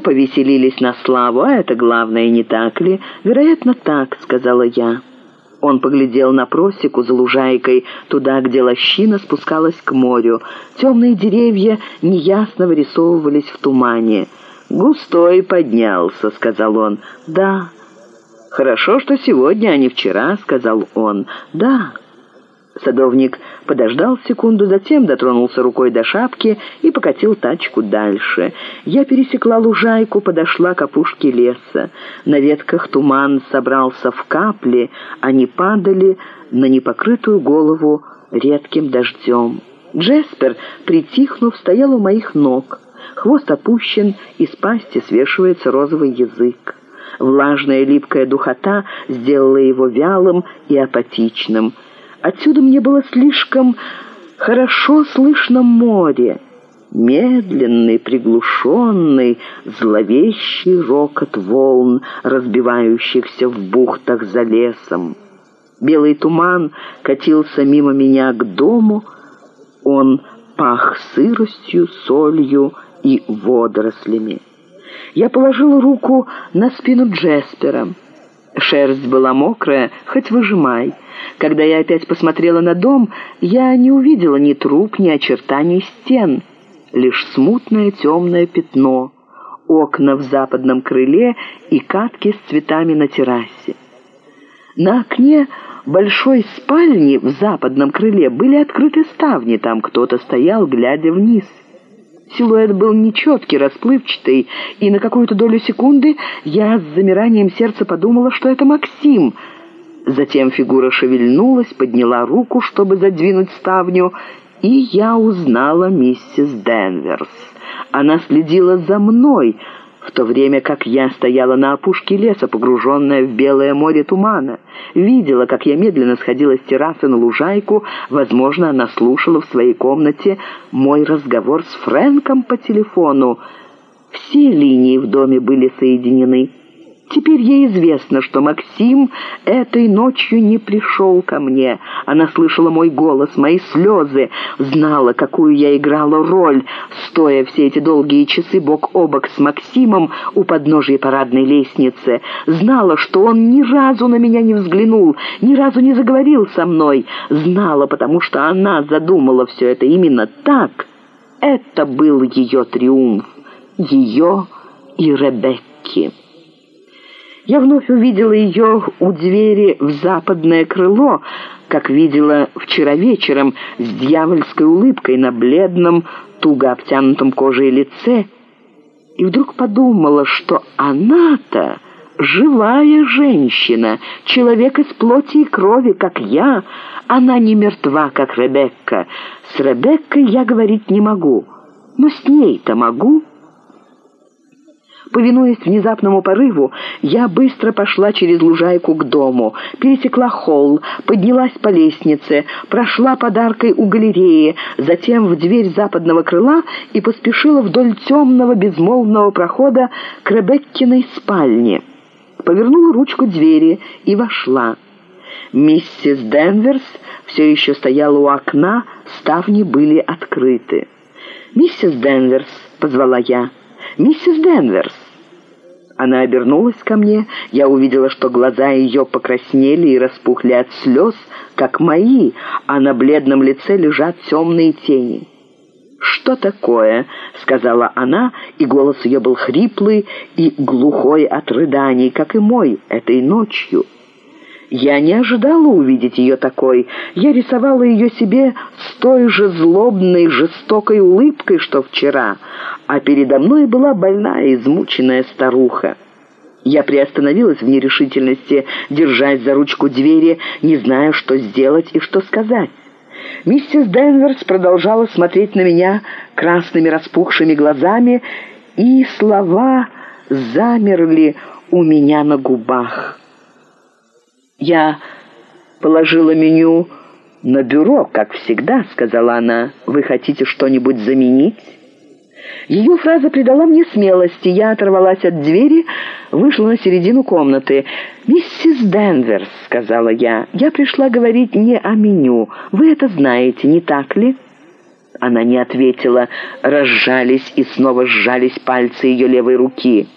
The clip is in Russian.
повеселились на славу, а это главное, не так ли? Вероятно, так, сказала я. Он поглядел на просеку за лужайкой, туда, где лощина спускалась к морю. Темные деревья неясно вырисовывались в тумане. «Густой поднялся», — сказал он. «Да». «Хорошо, что сегодня, а не вчера», — сказал он. «Да». Садовник подождал секунду, затем дотронулся рукой до шапки и покатил тачку дальше. Я пересекла лужайку, подошла к опушке леса. На ветках туман собрался в капли, они падали на непокрытую голову редким дождем. Джеспер, притихнув, стоял у моих ног. Хвост опущен, из пасти свешивается розовый язык. Влажная липкая духота сделала его вялым и апатичным — Отсюда мне было слишком хорошо слышно море. Медленный, приглушенный, зловещий рокот волн, разбивающихся в бухтах за лесом. Белый туман катился мимо меня к дому. Он пах сыростью, солью и водорослями. Я положила руку на спину Джеспера. Шерсть была мокрая, хоть выжимай. Когда я опять посмотрела на дом, я не увидела ни труп, ни очертаний стен, лишь смутное темное пятно, окна в западном крыле и катки с цветами на террасе. На окне большой спальни в западном крыле были открыты ставни, там кто-то стоял, глядя вниз. Силуэт был нечеткий, расплывчатый, и на какую-то долю секунды я с замиранием сердца подумала, что это Максим. Затем фигура шевельнулась, подняла руку, чтобы задвинуть ставню, и я узнала миссис Денверс. Она следила за мной, в то время как я стояла на опушке леса, погруженная в белое море тумана. Видела, как я медленно сходила с террасы на лужайку, возможно, она слушала в своей комнате мой разговор с Фрэнком по телефону. Все линии в доме были соединены. Теперь ей известно, что Максим этой ночью не пришел ко мне. Она слышала мой голос, мои слезы, знала, какую я играла роль, стоя все эти долгие часы бок о бок с Максимом у подножия парадной лестницы. Знала, что он ни разу на меня не взглянул, ни разу не заговорил со мной. Знала, потому что она задумала все это именно так. Это был ее триумф, ее и Ребекки. Я вновь увидела ее у двери в западное крыло, как видела вчера вечером, с дьявольской улыбкой на бледном, туго обтянутом кожей лице, и вдруг подумала, что она-то живая женщина, человек из плоти и крови, как я. Она не мертва, как Ребекка. С Ребеккой я говорить не могу, но с ней-то могу». Повинуясь внезапному порыву, я быстро пошла через лужайку к дому, пересекла холл, поднялась по лестнице, прошла подаркой у галереи, затем в дверь западного крыла и поспешила вдоль темного безмолвного прохода к Ребеккиной спальне. Повернула ручку двери и вошла. Миссис Денверс все еще стояла у окна, ставни были открыты. «Миссис Денверс», — позвала я, — «Миссис Денверс». Она обернулась ко мне. Я увидела, что глаза ее покраснели и распухли от слез, как мои, а на бледном лице лежат темные тени. «Что такое?» — сказала она, и голос ее был хриплый и глухой от рыданий, как и мой, этой ночью. Я не ожидала увидеть ее такой. Я рисовала ее себе той же злобной, жестокой улыбкой, что вчера, а передо мной была больная, измученная старуха. Я приостановилась в нерешительности, держась за ручку двери, не зная, что сделать и что сказать. Миссис Денверс продолжала смотреть на меня красными распухшими глазами, и слова замерли у меня на губах. «Я положила меню на бюро, как всегда», — сказала она. «Вы хотите что-нибудь заменить?» Ее фраза придала мне смелости. Я оторвалась от двери, вышла на середину комнаты. «Миссис Денверс», — сказала я, — «я пришла говорить не о меню. Вы это знаете, не так ли?» Она не ответила. Разжались и снова сжались пальцы ее левой руки.